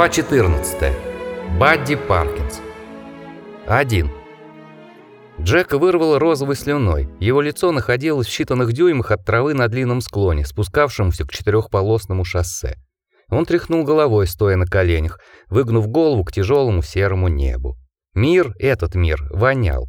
Глава 14. Бадди Паркинс. 1. Джека вырвало розовой слюной. Его лицо находилось в считанных дюймах от травы на длинном склоне, спускавшемуся к четырехполосному шоссе. Он тряхнул головой, стоя на коленях, выгнув голову к тяжелому серому небу. Мир, этот мир, вонял.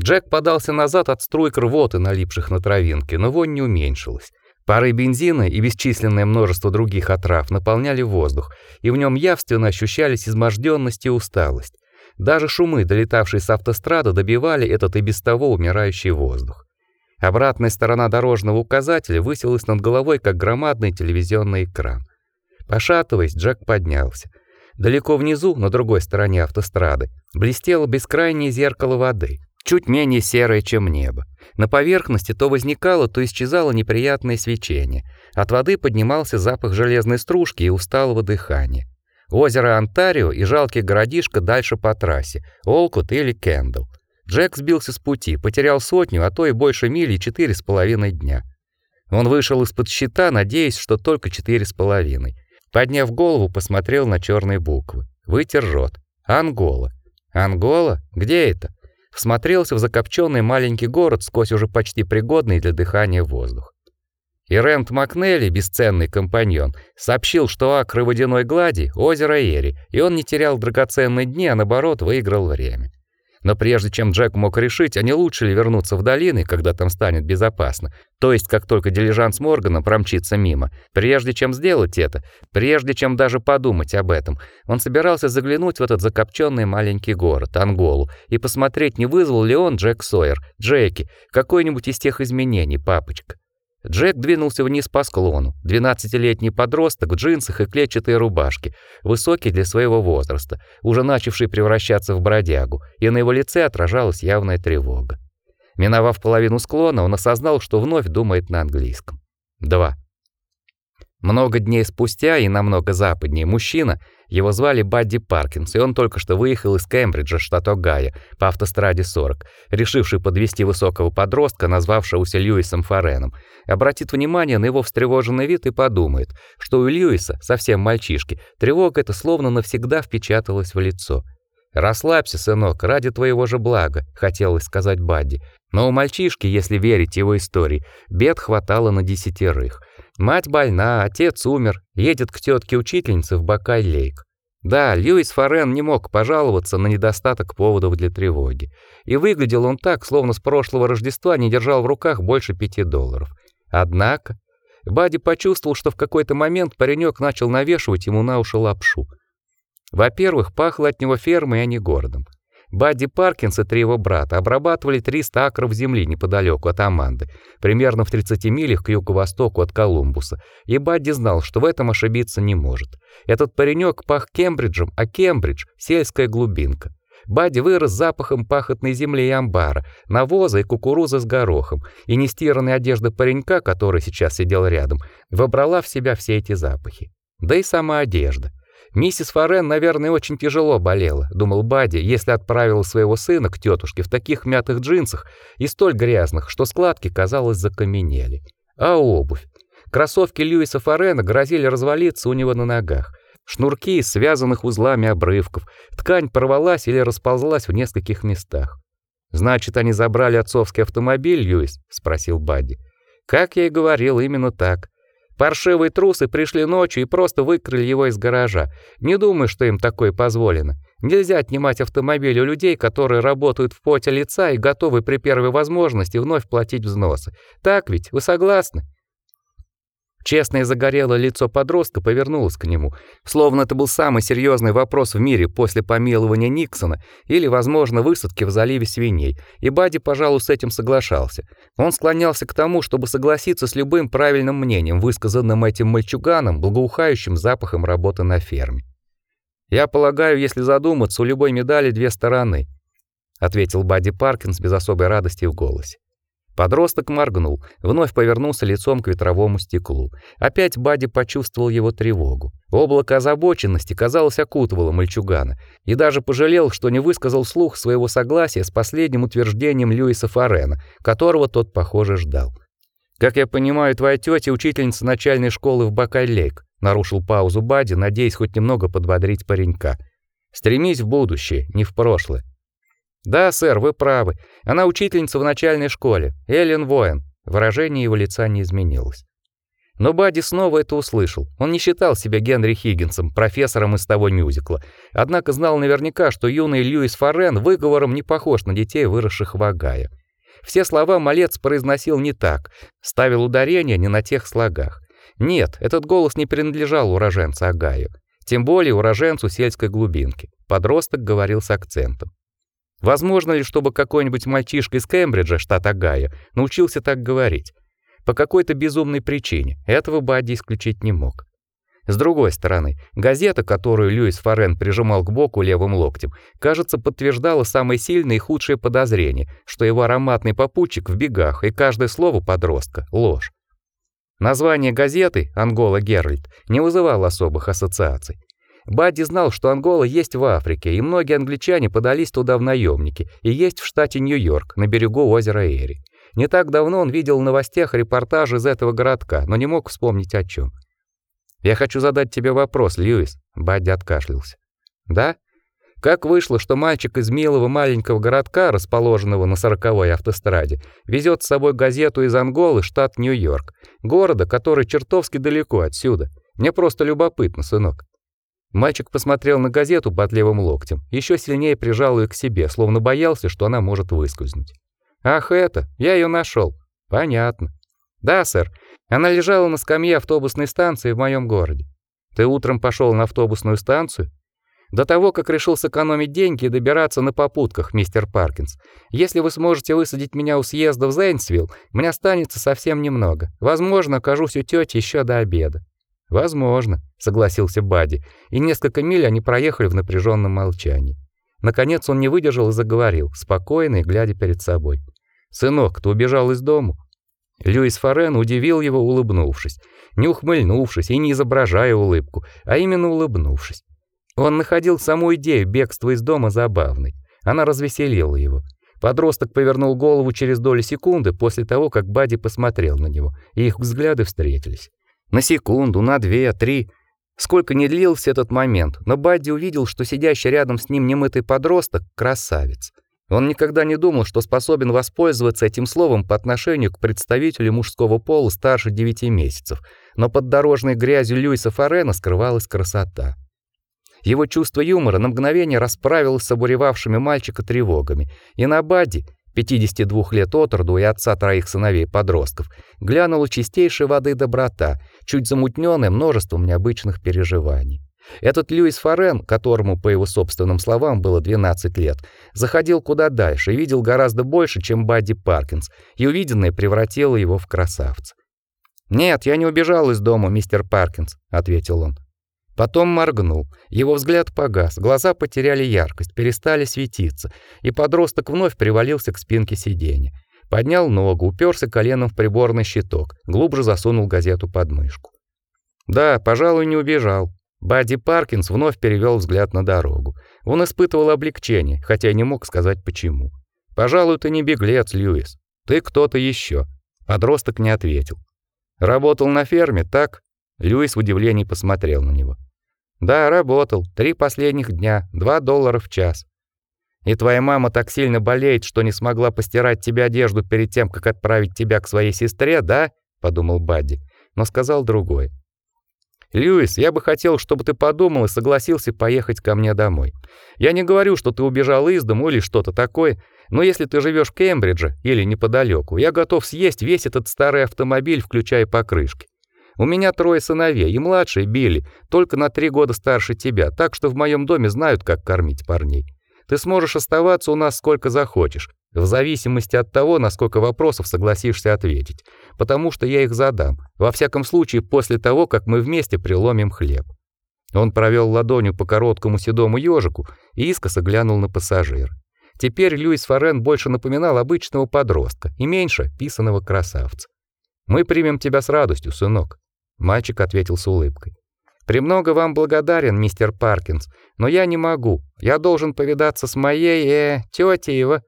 Джек подался назад от струйк рвоты, налипших на травинке, но вонь не уменьшилась. Пары бензина и бесчисленное множество других отрав наполняли воздух, и в нем явственно ощущались изможденность и усталость. Даже шумы, долетавшие с автострады, добивали этот и без того умирающий воздух. Обратная сторона дорожного указателя высилась над головой, как громадный телевизионный экран. Пошатываясь, Джек поднялся. Далеко внизу, на другой стороне автострады, блестело бескрайнее зеркало воды, чуть менее серое, чем небо. На поверхности то возникало, то исчезало неприятное свечение. От воды поднимался запах железной стружки и усталого дыхания. Озеро Онтарио и жалкий городишко дальше по трассе, Олкут или Кендл. Джек сбился с пути, потерял сотню, а то и больше мили четыре с половиной дня. Он вышел из-под щита, надеясь, что только четыре с половиной. Подняв голову, посмотрел на черные буквы. Вытер рот. Ангола. Ангола? Где это? Всмотрелся в закопченный маленький город сквозь уже почти пригодный для дыхания воздух. И Рент Макнелли, бесценный компаньон, сообщил, что акры водяной глади озеро Эри, и он не терял драгоценные дни, а наоборот выиграл время. Но прежде чем Джек мог решить, а не лучше ли вернуться в долины, когда там станет безопасно, то есть как только дилижанс Моргана промчится мимо, прежде чем сделать это, прежде чем даже подумать об этом, он собирался заглянуть в этот закопченный маленький город, Анголу, и посмотреть, не вызвал ли он Джек Сойер, Джеки, какой-нибудь из тех изменений, папочка. Джек двинулся вниз по склону. Двенадцатилетний подросток в джинсах и клетчатой рубашке, высокий для своего возраста, уже начавший превращаться в бродягу, и на его лице отражалась явная тревога. Миновав половину склона, он осознал, что вновь думает на английском. 2. Много дней спустя и намного западнее мужчина, его звали Бадди Паркинс, и он только что выехал из Кембриджа, штат Огайо, по автостраде 40, решивший подвести высокого подростка, назвавшегося Льюисом Фореном. Обратит внимание на его встревоженный вид и подумает, что у Льюиса, совсем мальчишки, тревога эта словно навсегда впечаталась в лицо. «Расслабься, сынок, ради твоего же блага», — хотелось сказать Бадди. Но у мальчишки, если верить его истории, бед хватало на десятерых — Мать больна, отец умер, едет к тетке-учительнице в Бакай-Лейк. Да, Льюис Форен не мог пожаловаться на недостаток поводов для тревоги. И выглядел он так, словно с прошлого Рождества не держал в руках больше пяти долларов. Однако Бади почувствовал, что в какой-то момент паренек начал навешивать ему на уши лапшу. Во-первых, пахло от него фермой, а не городом. Бадди Паркинс и три его брата обрабатывали 300 акров земли неподалеку от Аманды, примерно в 30 милях к юго-востоку от Колумбуса, и Бадди знал, что в этом ошибиться не может. Этот паренек пах Кембриджем, а Кембридж — сельская глубинка. Бадди вырос запахом пахотной земли и амбара, навоза и кукурузы с горохом, и нестиранная одежда паренька, который сейчас сидел рядом, вобрала в себя все эти запахи. Да и сама одежда — Миссис Форен, наверное, очень тяжело болела, думал Бади, если отправила своего сына к тетушке в таких мятых джинсах и столь грязных, что складки, казалось, закаменели. А обувь? Кроссовки Льюиса Форена грозили развалиться у него на ногах. Шнурки связанных узлами обрывков. Ткань порвалась или расползлась в нескольких местах. Значит, они забрали отцовский автомобиль, Льюис, спросил Бадди. Как я и говорил, именно так. Паршивые трусы пришли ночью и просто выкрали его из гаража. Не думаю, что им такое позволено. Нельзя отнимать автомобиль у людей, которые работают в поте лица и готовы при первой возможности вновь платить взносы. Так ведь? Вы согласны? Честное загорелое лицо подростка повернулось к нему, словно это был самый серьезный вопрос в мире после помилования Никсона или, возможно, высадки в заливе свиней, и Бади, пожалуй, с этим соглашался. Он склонялся к тому, чтобы согласиться с любым правильным мнением, высказанным этим мальчуганом, благоухающим запахом работы на ферме. «Я полагаю, если задуматься, у любой медали две стороны», ответил Бади Паркинс без особой радости в голосе. Подросток моргнул, вновь повернулся лицом к ветровому стеклу. Опять Бади почувствовал его тревогу. Облако озабоченности, казалось, окутывало мальчугана, и даже пожалел, что не высказал слух своего согласия с последним утверждением Льюиса Форена, которого тот, похоже, ждал. Как я понимаю, твоя тетя учительница начальной школы в Бакай-Лейк, нарушил паузу Бади, надеясь хоть немного подбодрить паренька. Стремись в будущее, не в прошлое. Да, сэр, вы правы. Она учительница в начальной школе, Эллен Воен. Выражение его лица не изменилось. Но Бадди снова это услышал. Он не считал себя Генри Хиггинсом, профессором из того мюзикла. Однако знал наверняка, что юный Льюис Форен выговором не похож на детей, выросших в Огайо. Все слова малец произносил не так, ставил ударение не на тех слогах. Нет, этот голос не принадлежал уроженцу Огайо, тем более уроженцу сельской глубинки. Подросток говорил с акцентом. Возможно ли, чтобы какой-нибудь мальчишка из Кембриджа, штат Огайо, научился так говорить? По какой-то безумной причине. Этого Бадди исключить не мог. С другой стороны, газета, которую Льюис Форен прижимал к боку левым локтем, кажется, подтверждала самое сильное и худшее подозрение, что его ароматный попутчик в бегах, и каждое слово подростка ложь. Название газеты Ангола Геральт не вызывало особых ассоциаций. Бадди знал, что Ангола есть в Африке, и многие англичане подались туда в наемники, и есть в штате Нью-Йорк, на берегу озера Эри. Не так давно он видел в новостях репортаж из этого городка, но не мог вспомнить о чем. Я хочу задать тебе вопрос, Льюис, Бадди откашлялся. Да? Как вышло, что мальчик из милого маленького городка, расположенного на сороковой автостраде, везет с собой газету из Анголы, штат Нью-Йорк, города, который чертовски далеко отсюда? Мне просто любопытно, сынок. Мальчик посмотрел на газету под левым локтем, еще сильнее прижал ее к себе, словно боялся, что она может выскользнуть. Ах, это, я ее нашел. Понятно. Да, сэр. Она лежала на скамье автобусной станции в моем городе. Ты утром пошел на автобусную станцию? До того, как решил сэкономить деньги и добираться на попутках, мистер Паркинс. Если вы сможете высадить меня у съезда в Зейнсвилл, мне останется совсем немного. Возможно, окажусь у тети еще до обеда. Возможно, согласился Бадди, и несколько миль они проехали в напряженном молчании. Наконец он не выдержал и заговорил, спокойно и глядя перед собой. Сынок, ты убежал из дому? Льюис Форен удивил его, улыбнувшись, не ухмыльнувшись и не изображая улыбку, а именно улыбнувшись. Он находил саму идею бегства из дома забавной. Она развеселила его. Подросток повернул голову через долю секунды после того, как Бади посмотрел на него, и их взгляды встретились. На секунду, на две, три. Сколько не длился этот момент, но Бадди увидел, что сидящий рядом с ним немытый подросток красавец. Он никогда не думал, что способен воспользоваться этим словом по отношению к представителю мужского пола старше 9 месяцев, но под дорожной грязью Льюиса Форена скрывалась красота. Его чувство юмора на мгновение расправилось с обуревавшими мальчика тревогами, и на Бадди, 52 лет от роду и отца троих сыновей-подростков, глянула чистейшей воды доброта, чуть замутненная множеством необычных переживаний. Этот Льюис Форен, которому, по его собственным словам, было 12 лет, заходил куда дальше и видел гораздо больше, чем Бадди Паркинс, и увиденное превратило его в красавца. «Нет, я не убежал из дома, мистер Паркинс», — ответил он. Потом моргнул. Его взгляд погас, глаза потеряли яркость, перестали светиться, и подросток вновь привалился к спинке сиденья. Поднял ногу, уперся коленом в приборный щиток, глубже засунул газету под мышку. Да, пожалуй, не убежал, Бадди Паркинс вновь перевел взгляд на дорогу. Он испытывал облегчение, хотя не мог сказать почему. Пожалуй, ты не беглец, Льюис. Ты кто-то еще. Подросток не ответил. Работал на ферме, так? Льюис в удивлении посмотрел на него. Да, работал. Три последних дня, два доллара в час. И твоя мама так сильно болеет, что не смогла постирать тебе одежду перед тем, как отправить тебя к своей сестре, да? подумал Бадди, но сказал другое. Льюис, я бы хотел, чтобы ты подумал и согласился поехать ко мне домой. Я не говорю, что ты убежал из дому или что-то такое, но если ты живешь в Кембридже или неподалеку, я готов съесть весь этот старый автомобиль, включая покрышки. У меня трое сыновей, и младший Билли только на три года старше тебя, так что в моем доме знают, как кормить парней. Ты сможешь оставаться у нас сколько захочешь, в зависимости от того, насколько вопросов согласишься ответить, потому что я их задам, во всяком случае после того, как мы вместе приломим хлеб. Он провел ладонью по короткому седому ежику и искоса глянул на пассажира. Теперь Льюис Форен больше напоминал обычного подростка и меньше писаного красавца. Мы примем тебя с радостью, сынок, мальчик ответил с улыбкой. Премного вам благодарен, мистер Паркинс, но я не могу. Я должен повидаться с моей э тетей его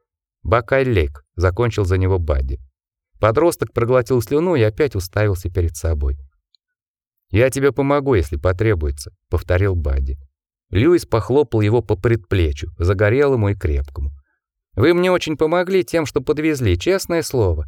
Бакай-Лейк, закончил за него Бадди. Подросток проглотил слюну и опять уставился перед собой. "Я тебе помогу, если потребуется", повторил Бадди. Льюис похлопал его по предплечью, загорелому и крепкому. Вы мне очень помогли тем, что подвезли, честное слово.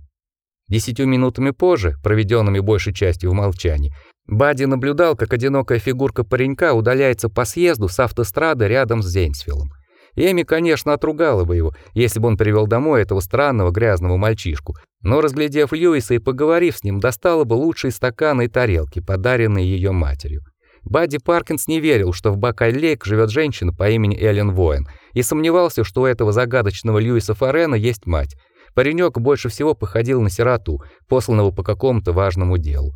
Десятью минутами позже, проведенными большей частью в молчании, Бадди наблюдал, как одинокая фигурка паренька удаляется по съезду с автострады рядом с Зейнсвиллом. Эми, конечно, отругала бы его, если бы он привел домой этого странного грязного мальчишку, но разглядев Льюиса и поговорив с ним, достала бы лучшие стаканы и тарелки, подаренные ее матерью. Бадди Паркинс не верил, что в Бакай-Лейк живет женщина по имени Эллен Воин, и сомневался, что у этого загадочного Льюиса Форена есть мать. Паренек больше всего походил на сироту, посланного по какому-то важному делу.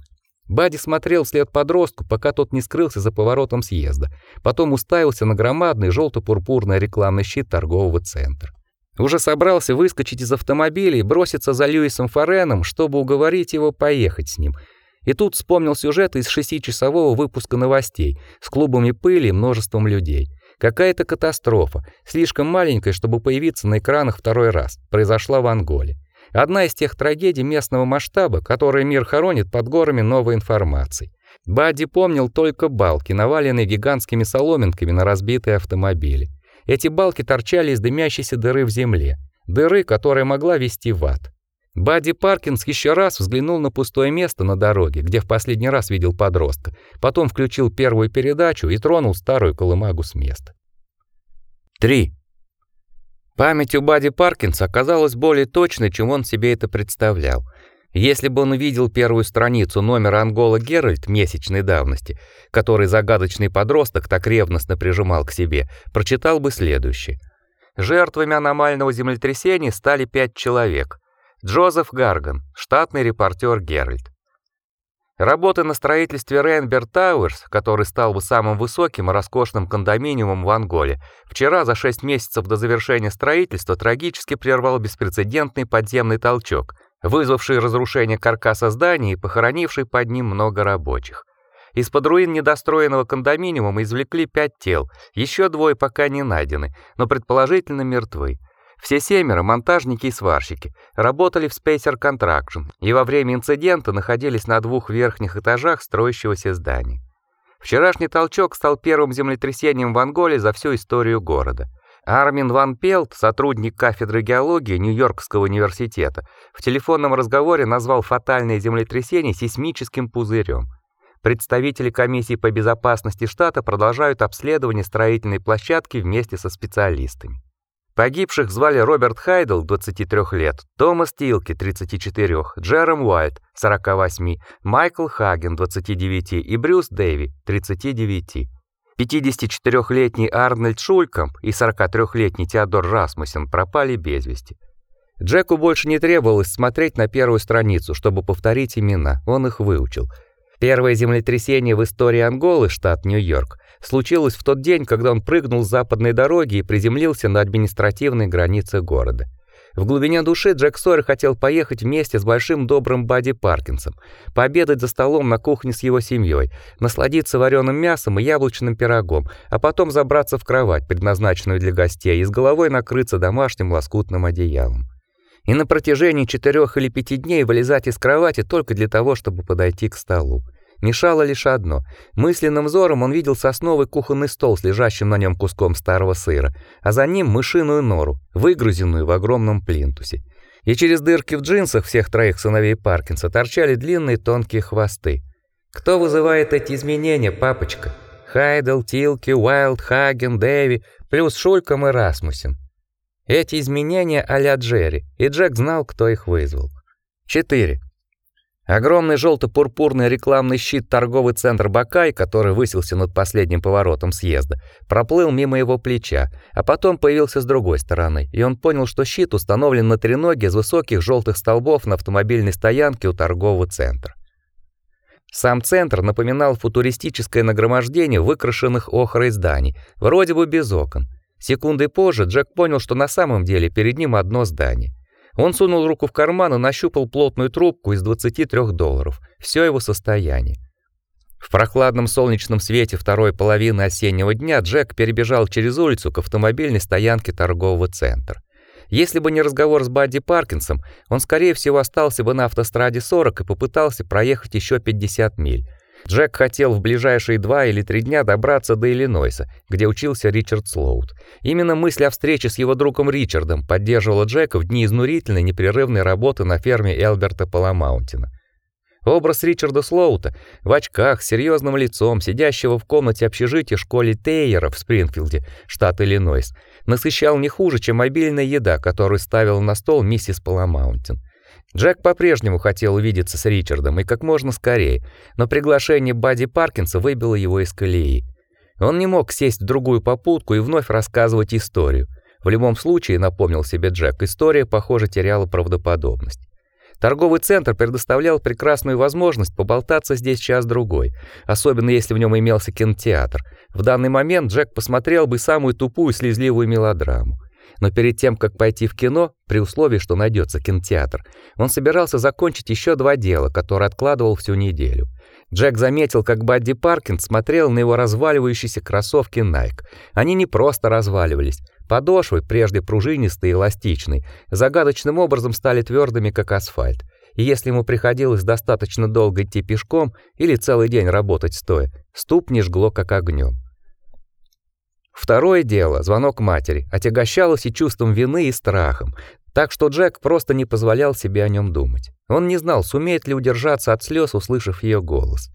Бадди смотрел вслед подростку, пока тот не скрылся за поворотом съезда. Потом уставился на громадный желто-пурпурный рекламный щит торгового центра. Уже собрался выскочить из автомобиля и броситься за Льюисом Фореном, чтобы уговорить его поехать с ним – и тут вспомнил сюжет из шестичасового выпуска новостей с клубами пыли и множеством людей. Какая-то катастрофа, слишком маленькая, чтобы появиться на экранах второй раз, произошла в Анголе. Одна из тех трагедий местного масштаба, которые мир хоронит под горами новой информации. Бадди помнил только балки, наваленные гигантскими соломинками на разбитые автомобили. Эти балки торчали из дымящейся дыры в земле, дыры, которая могла вести в ад. Бадди Паркинс еще раз взглянул на пустое место на дороге, где в последний раз видел подростка. Потом включил первую передачу и тронул старую колымагу с места. 3. Память у Бадди Паркинса оказалась более точной, чем он себе это представлял. Если бы он увидел первую страницу номера Ангола Геральт месячной давности, который загадочный подросток так ревностно прижимал к себе, прочитал бы следующее. Жертвами аномального землетрясения стали пять человек. Джозеф Гарган, штатный репортер Геральт. Работы на строительстве Рейнбер Тауэрс, который стал бы самым высоким и роскошным кондоминиумом в Анголе, вчера за 6 месяцев до завершения строительства трагически прервал беспрецедентный подземный толчок, вызвавший разрушение каркаса здания и похоронивший под ним много рабочих. Из-под руин недостроенного кондоминиума извлекли пять тел, еще двое пока не найдены, но предположительно мертвы. Все семеро, монтажники и сварщики, работали в Spacer Contraction и во время инцидента находились на двух верхних этажах строящегося здания. Вчерашний толчок стал первым землетрясением в Анголе за всю историю города. Армин Ван Пелт, сотрудник кафедры геологии Нью-Йоркского университета, в телефонном разговоре назвал фатальное землетрясение сейсмическим пузырем. Представители комиссии по безопасности штата продолжают обследование строительной площадки вместе со специалистами. Погибших звали Роберт Хайдл, 23 лет, Томас Тилки, 34, Джером Уайт, 48, Майкл Хаген, 29 и Брюс Дэви, 39. 54-летний Арнольд Шулькамп и 43-летний Теодор Расмуссен пропали без вести. Джеку больше не требовалось смотреть на первую страницу, чтобы повторить имена, он их выучил. Первое землетрясение в истории Анголы, штат Нью-Йорк, случилось в тот день, когда он прыгнул с западной дороги и приземлился на административной границе города. В глубине души Джек Сойер хотел поехать вместе с большим добрым Бадди Паркинсом, пообедать за столом на кухне с его семьей, насладиться вареным мясом и яблочным пирогом, а потом забраться в кровать, предназначенную для гостей, и с головой накрыться домашним лоскутным одеялом. И на протяжении четырех или пяти дней вылезать из кровати только для того, чтобы подойти к столу. Мешало лишь одно. Мысленным взором он видел сосновый кухонный стол с лежащим на нем куском старого сыра, а за ним мышиную нору, выгрузенную в огромном плинтусе. И через дырки в джинсах всех троих сыновей Паркинса торчали длинные тонкие хвосты. Кто вызывает эти изменения, папочка? Хайдел, Тилки, Уайлд, Хаген, Дэви, плюс Шульком и Расмусен. Эти изменения а-ля Джерри, и Джек знал, кто их вызвал. 4. Огромный желто-пурпурный рекламный щит торговый центр Бакай, который высился над последним поворотом съезда, проплыл мимо его плеча, а потом появился с другой стороны, и он понял, что щит установлен на треноге из высоких желтых столбов на автомобильной стоянке у торгового центра. Сам центр напоминал футуристическое нагромождение выкрашенных охрой зданий, вроде бы без окон. Секундой позже Джек понял, что на самом деле перед ним одно здание. Он сунул руку в карман и нащупал плотную трубку из 23 долларов. Все его состояние. В прохладном солнечном свете второй половины осеннего дня Джек перебежал через улицу к автомобильной стоянке торгового центра. Если бы не разговор с Бадди Паркинсом, он скорее всего остался бы на автостраде 40 и попытался проехать еще 50 миль. Джек хотел в ближайшие два или три дня добраться до Иллинойса, где учился Ричард Слоут. Именно мысль о встрече с его другом Ричардом поддерживала Джека в дни изнурительной непрерывной работы на ферме Элберта Паламаунтина. Образ Ричарда Слоута в очках, с серьезным лицом, сидящего в комнате общежития школы Тейера в Спрингфилде, штат Иллинойс, насыщал не хуже, чем мобильная еда, которую ставила на стол миссис Паламаунтин. Джек по-прежнему хотел увидеться с Ричардом и как можно скорее, но приглашение Бадди Паркинса выбило его из колеи. Он не мог сесть в другую попутку и вновь рассказывать историю. В любом случае, напомнил себе Джек, история, похоже, теряла правдоподобность. Торговый центр предоставлял прекрасную возможность поболтаться здесь час-другой, особенно если в нем имелся кинотеатр. В данный момент Джек посмотрел бы самую тупую слезливую мелодраму. Но перед тем, как пойти в кино, при условии, что найдется кинотеатр, он собирался закончить еще два дела, которые откладывал всю неделю. Джек заметил, как Бадди Паркин смотрел на его разваливающиеся кроссовки Nike. Они не просто разваливались. Подошвы, прежде пружинистые и эластичные, загадочным образом стали твердыми, как асфальт. И если ему приходилось достаточно долго идти пешком или целый день работать стоя, ступни жгло как огнем. Второе дело, звонок матери, отягощалось и чувством вины, и страхом, так что Джек просто не позволял себе о нем думать. Он не знал, сумеет ли удержаться от слез, услышав ее голос.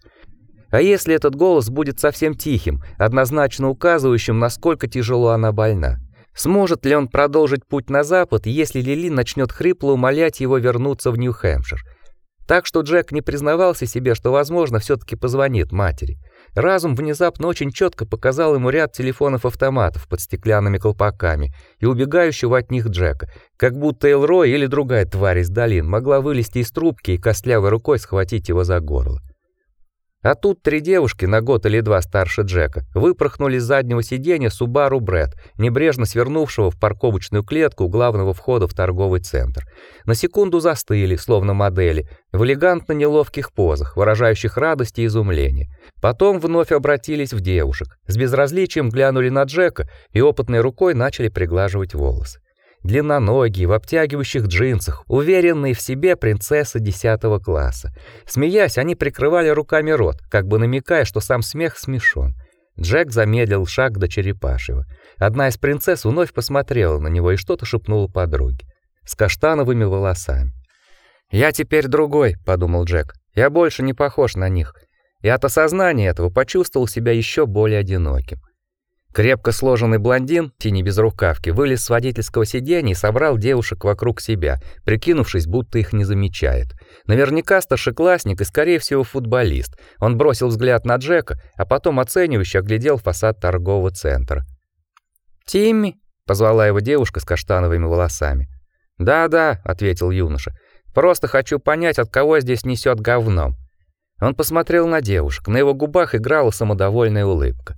А если этот голос будет совсем тихим, однозначно указывающим, насколько тяжело она больна? Сможет ли он продолжить путь на запад, если Лили начнет хрипло умолять его вернуться в Нью-Хэмпшир? Так что Джек не признавался себе, что, возможно, все таки позвонит матери. Разум внезапно очень четко показал ему ряд телефонов-автоматов под стеклянными колпаками и убегающего от них Джека, как будто Элрой или другая тварь из долин могла вылезти из трубки и костлявой рукой схватить его за горло. А тут три девушки на год или два старше Джека выпорхнули с заднего сиденья Subaru Брэд, небрежно свернувшего в парковочную клетку главного входа в торговый центр. На секунду застыли, словно модели, в элегантно неловких позах, выражающих радость и изумление. Потом вновь обратились в девушек, с безразличием глянули на Джека и опытной рукой начали приглаживать волосы длинноногие, в обтягивающих джинсах, уверенные в себе принцессы десятого класса. Смеясь, они прикрывали руками рот, как бы намекая, что сам смех смешон. Джек замедлил шаг до Черепашева. Одна из принцесс вновь посмотрела на него и что-то шепнула подруге. С каштановыми волосами. «Я теперь другой», — подумал Джек. «Я больше не похож на них». И от осознания этого почувствовал себя еще более одиноким. Крепко сложенный блондин, тени без рукавки, вылез с водительского сиденья и собрал девушек вокруг себя, прикинувшись, будто их не замечает. Наверняка старшеклассник и, скорее всего, футболист. Он бросил взгляд на Джека, а потом оценивающе оглядел фасад торгового центра. «Тимми?» — позвала его девушка с каштановыми волосами. «Да-да», — ответил юноша. «Просто хочу понять, от кого здесь несет говном». Он посмотрел на девушек, на его губах играла самодовольная улыбка.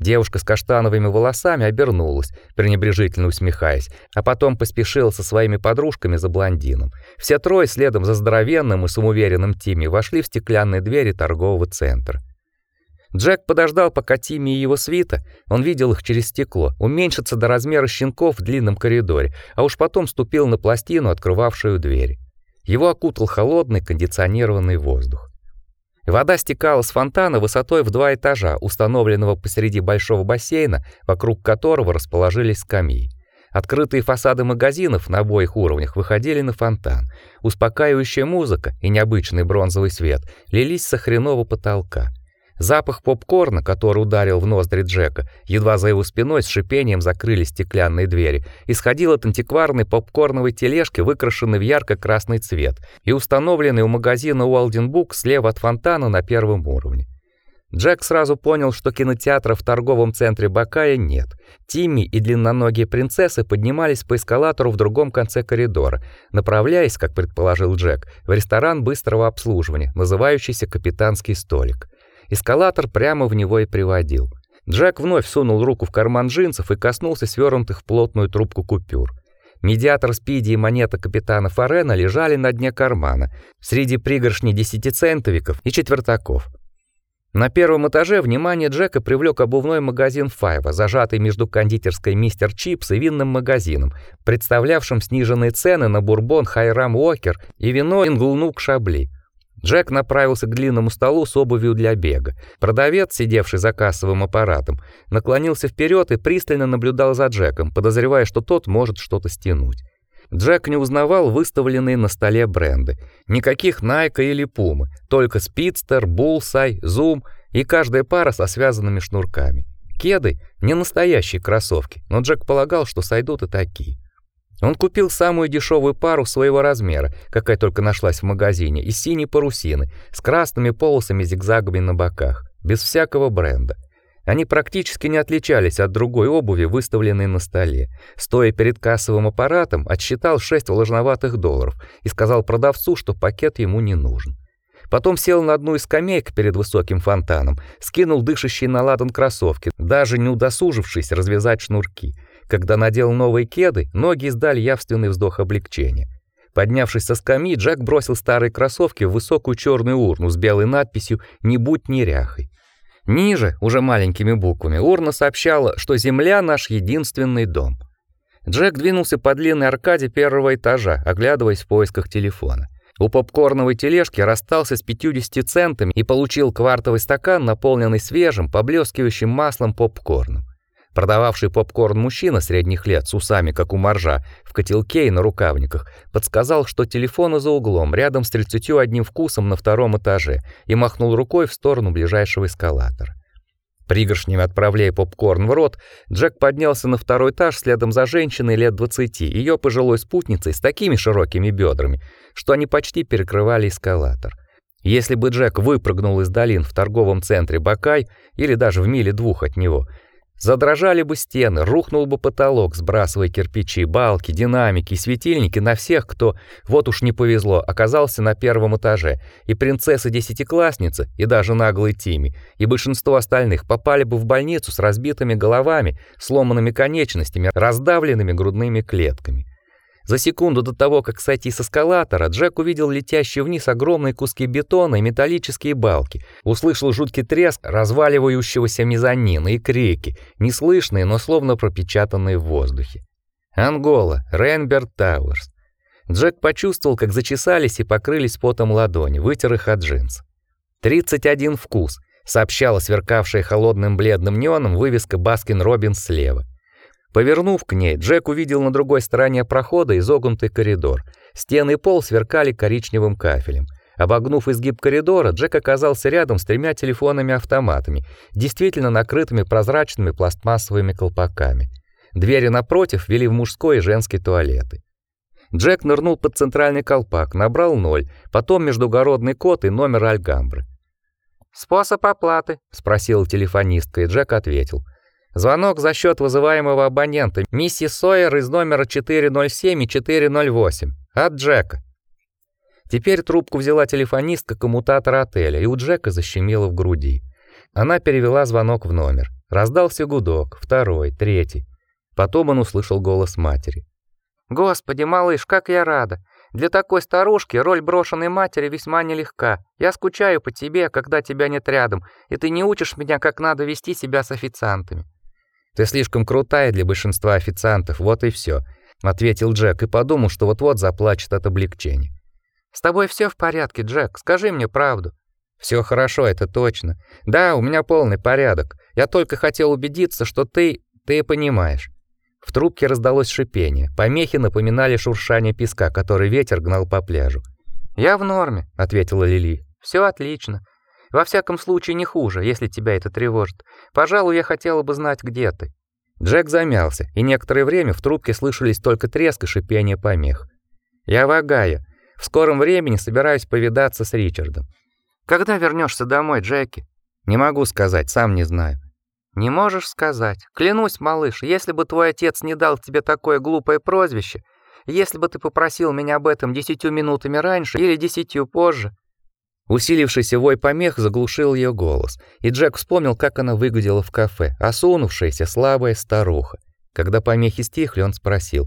Девушка с каштановыми волосами обернулась, пренебрежительно усмехаясь, а потом поспешила со своими подружками за блондином. Все трое следом за здоровенным и самоуверенным Тимми вошли в стеклянные двери торгового центра. Джек подождал, пока Тимми и его свита, он видел их через стекло, уменьшатся до размера щенков в длинном коридоре, а уж потом ступил на пластину, открывавшую двери. Его окутал холодный кондиционированный воздух. Вода стекала с фонтана высотой в два этажа, установленного посреди большого бассейна, вокруг которого расположились скамьи. Открытые фасады магазинов на обоих уровнях выходили на фонтан. Успокаивающая музыка и необычный бронзовый свет лились со хренового потолка. Запах попкорна, который ударил в ноздри Джека, едва за его спиной с шипением закрылись стеклянные двери, исходил от антикварной попкорновой тележки, выкрашенной в ярко-красный цвет и установленной у магазина Уолден Бук слева от фонтана на первом уровне. Джек сразу понял, что кинотеатра в торговом центре Бакая нет. Тимми и длинноногие принцессы поднимались по эскалатору в другом конце коридора, направляясь, как предположил Джек, в ресторан быстрого обслуживания, называющийся «Капитанский столик». Эскалатор прямо в него и приводил. Джек вновь сунул руку в карман джинсов и коснулся свернутых в плотную трубку купюр. Медиатор Спиди и монета капитана Форена лежали на дне кармана, среди пригоршни десятицентовиков и четвертаков. На первом этаже внимание Джека привлек обувной магазин Файва, зажатый между кондитерской Мистер Чипс и винным магазином, представлявшим сниженные цены на бурбон Хайрам Уокер и вино Инглнук Шабли. Джек направился к длинному столу с обувью для бега. Продавец, сидевший за кассовым аппаратом, наклонился вперед и пристально наблюдал за Джеком, подозревая, что тот может что-то стянуть. Джек не узнавал выставленные на столе бренды. Никаких Nike или Puma, только Speedster, Bullseye, Zoom и каждая пара со связанными шнурками. Кеды не настоящие кроссовки, но Джек полагал, что сойдут и такие. Он купил самую дешевую пару своего размера, какая только нашлась в магазине, из синей парусины, с красными полосами-зигзагами на боках, без всякого бренда. Они практически не отличались от другой обуви, выставленной на столе. Стоя перед кассовым аппаратом, отсчитал шесть влажноватых долларов и сказал продавцу, что пакет ему не нужен. Потом сел на одну из скамеек перед высоким фонтаном, скинул дышащие на ладан кроссовки, даже не удосужившись развязать шнурки. Когда надел новые кеды, ноги издали явственный вздох облегчения. Поднявшись со скамьи, Джек бросил старые кроссовки в высокую черную урну с белой надписью «Не будь неряхой». Ниже, уже маленькими буквами, урна сообщала, что земля наш единственный дом. Джек двинулся по длинной аркаде первого этажа, оглядываясь в поисках телефона. У попкорновой тележки расстался с 50 центами и получил квартовый стакан, наполненный свежим, поблескивающим маслом попкорном. Продававший попкорн мужчина средних лет с усами, как у моржа, в котелке и на рукавниках, подсказал, что телефон за углом, рядом с 31 вкусом на втором этаже, и махнул рукой в сторону ближайшего эскалатора. Пригоршнями отправляя попкорн в рот, Джек поднялся на второй этаж следом за женщиной лет 20, ее пожилой спутницей с такими широкими бедрами, что они почти перекрывали эскалатор. Если бы Джек выпрыгнул из долин в торговом центре Бакай или даже в миле двух от него, Задрожали бы стены, рухнул бы потолок, сбрасывая кирпичи, балки, динамики, светильники на всех, кто, вот уж не повезло, оказался на первом этаже. И принцессы-десятиклассницы, и даже наглый Тими, и большинство остальных попали бы в больницу с разбитыми головами, сломанными конечностями, раздавленными грудными клетками. За секунду до того, как сойти с эскалатора, Джек увидел летящие вниз огромные куски бетона и металлические балки, услышал жуткий треск разваливающегося мезонина и крики, неслышные, но словно пропечатанные в воздухе. Ангола, Ренберт Тауэрс. Джек почувствовал, как зачесались и покрылись потом ладони, вытер их от джинс. «31 вкус», — сообщала сверкавшая холодным бледным неоном вывеска Баскин Робинс слева. Повернув к ней, Джек увидел на другой стороне прохода изогнутый коридор. Стены и пол сверкали коричневым кафелем. Обогнув изгиб коридора, Джек оказался рядом с тремя телефонами-автоматами, действительно накрытыми прозрачными пластмассовыми колпаками. Двери напротив вели в мужской и женский туалеты. Джек нырнул под центральный колпак, набрал ноль, потом междугородный код и номер Альгамбры. «Способ оплаты?» — спросил телефонистка, и Джек ответил — Звонок за счет вызываемого абонента. Миссис Сойер из номера 407 и 408. От Джека. Теперь трубку взяла телефонистка коммутатора отеля, и у Джека защемило в груди. Она перевела звонок в номер. Раздался гудок, второй, третий. Потом он услышал голос матери. Господи, малыш, как я рада. Для такой старушки роль брошенной матери весьма нелегка. Я скучаю по тебе, когда тебя нет рядом, и ты не учишь меня, как надо вести себя с официантами. Ты слишком крутая для большинства официантов, вот и все, ответил Джек и подумал, что вот-вот заплачет от облегчения. С тобой все в порядке, Джек, скажи мне правду. Все хорошо, это точно. Да, у меня полный порядок. Я только хотел убедиться, что ты, ты понимаешь. В трубке раздалось шипение. Помехи напоминали шуршание песка, который ветер гнал по пляжу. "Я в норме", ответила Лили. Все отлично. Во всяком случае, не хуже, если тебя это тревожит. Пожалуй, я хотела бы знать, где ты. Джек замялся, и некоторое время в трубке слышались только треск и шипение помех. Я в Огайо. В скором времени собираюсь повидаться с Ричардом. Когда вернешься домой, Джеки? Не могу сказать, сам не знаю. Не можешь сказать. Клянусь, малыш, если бы твой отец не дал тебе такое глупое прозвище, если бы ты попросил меня об этом десятью минутами раньше или десятью позже, Усилившийся вой помех заглушил ее голос, и Джек вспомнил, как она выглядела в кафе, осунувшаяся, слабая старуха. Когда помехи стихли, он спросил: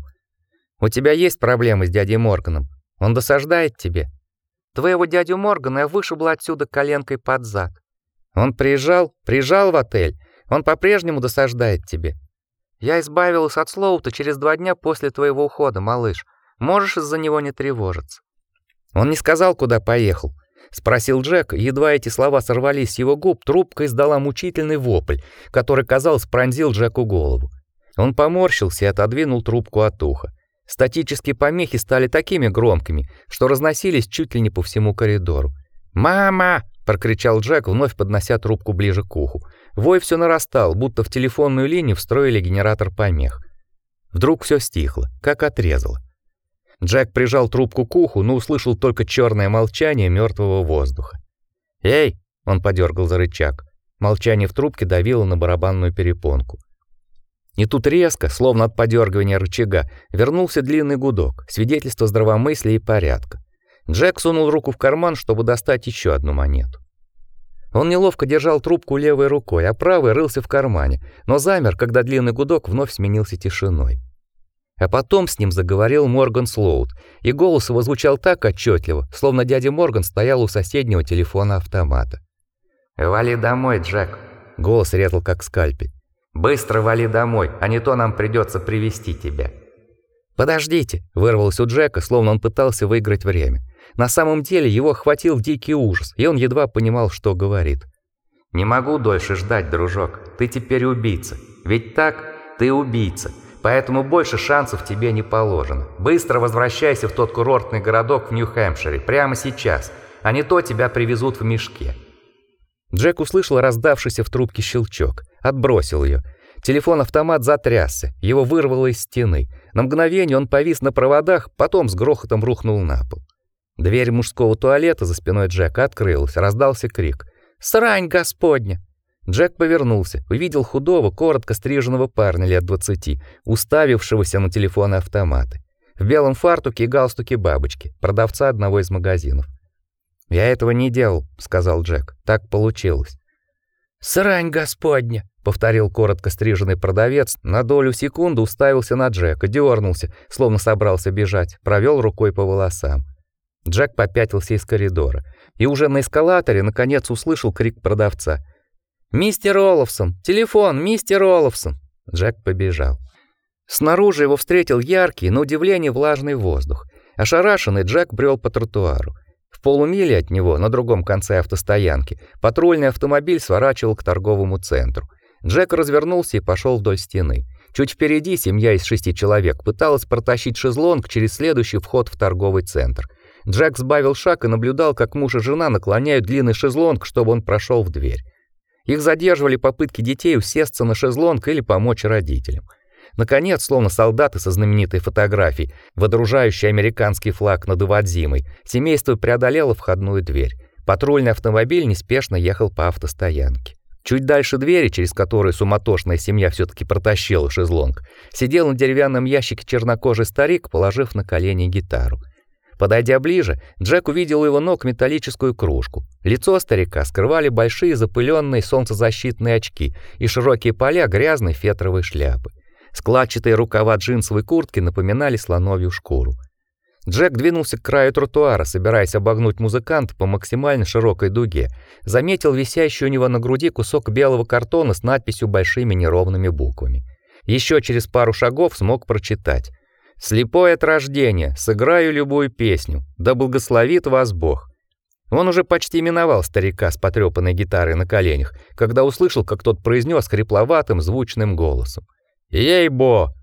"У тебя есть проблемы с дядей Морганом? Он досаждает тебе?" "Твоего дядю Моргана я вышибла отсюда коленкой под зад". Он приезжал, приезжал в отель. Он по-прежнему досаждает тебе. Я избавилась от Слоута через два дня после твоего ухода, малыш. Можешь из-за него не тревожиться. Он не сказал, куда поехал. Спросил Джек, едва эти слова сорвались с его губ, трубка издала мучительный вопль, который, казалось, пронзил Джеку голову. Он поморщился и отодвинул трубку от уха. Статические помехи стали такими громкими, что разносились чуть ли не по всему коридору. «Мама!» — прокричал Джек, вновь поднося трубку ближе к уху. Вой все нарастал, будто в телефонную линию встроили генератор помех. Вдруг все стихло, как отрезало. Джек прижал трубку к уху, но услышал только черное молчание мертвого воздуха. "Эй!" он подергал за рычаг. Молчание в трубке давило на барабанную перепонку. И тут резко, словно от подергивания рычага, вернулся длинный гудок, свидетельство здравомыслия и порядка. Джек сунул руку в карман, чтобы достать еще одну монету. Он неловко держал трубку левой рукой, а правой рылся в кармане, но замер, когда длинный гудок вновь сменился тишиной. А потом с ним заговорил Морган Слоут, и голос его звучал так отчетливо, словно дядя Морган стоял у соседнего телефона автомата. "Вали домой, Джек", голос резал как скальпель. "Быстро вали домой, а не то нам придется привести тебя". "Подождите", вырвалось у Джека, словно он пытался выиграть время. На самом деле его охватил дикий ужас, и он едва понимал, что говорит. "Не могу дольше ждать, дружок. Ты теперь убийца. Ведь так? Ты убийца поэтому больше шансов тебе не положено. Быстро возвращайся в тот курортный городок в Нью-Хэмпшире прямо сейчас, а не то тебя привезут в мешке. Джек услышал раздавшийся в трубке щелчок, отбросил ее. Телефон-автомат затрясся, его вырвало из стены. На мгновение он повис на проводах, потом с грохотом рухнул на пол. Дверь мужского туалета за спиной Джека открылась, раздался крик: "Срань господня!" Джек повернулся, увидел худого, коротко стриженного парня лет двадцати, уставившегося на телефоны автоматы. В белом фартуке и галстуке бабочки, продавца одного из магазинов. "Я этого не делал", сказал Джек. "Так получилось". "Срань господня", повторил коротко стриженный продавец, на долю секунды уставился на Джека, дернулся, словно собрался бежать, провел рукой по волосам. Джек попятился из коридора и уже на эскалаторе наконец услышал крик продавца. «Мистер Олафсон! Телефон, мистер Олафсон!» Джек побежал. Снаружи его встретил яркий, на удивление влажный воздух. Ошарашенный Джек брел по тротуару. В полумиле от него, на другом конце автостоянки, патрульный автомобиль сворачивал к торговому центру. Джек развернулся и пошел вдоль стены. Чуть впереди семья из шести человек пыталась протащить шезлонг через следующий вход в торговый центр. Джек сбавил шаг и наблюдал, как муж и жена наклоняют длинный шезлонг, чтобы он прошел в дверь. Их задерживали попытки детей усесться на шезлонг или помочь родителям. Наконец, словно солдаты со знаменитой фотографией, водружающие американский флаг над Ивадзимой, семейство преодолело входную дверь. Патрульный автомобиль неспешно ехал по автостоянке. Чуть дальше двери, через которую суматошная семья все таки протащила шезлонг, сидел на деревянном ящике чернокожий старик, положив на колени гитару. Подойдя ближе, Джек увидел у его ног металлическую кружку. Лицо старика скрывали большие запыленные солнцезащитные очки и широкие поля грязной фетровой шляпы. Складчатые рукава джинсовой куртки напоминали слоновью шкуру. Джек двинулся к краю тротуара, собираясь обогнуть музыканта по максимально широкой дуге. Заметил висящий у него на груди кусок белого картона с надписью большими неровными буквами. Еще через пару шагов смог прочитать: Слепой от рождения, сыграю любую песню. Да благословит вас Бог. Он уже почти миновал старика с потрепанной гитарой на коленях, когда услышал, как тот произнес хрипловатым звучным голосом: "Ей-бо,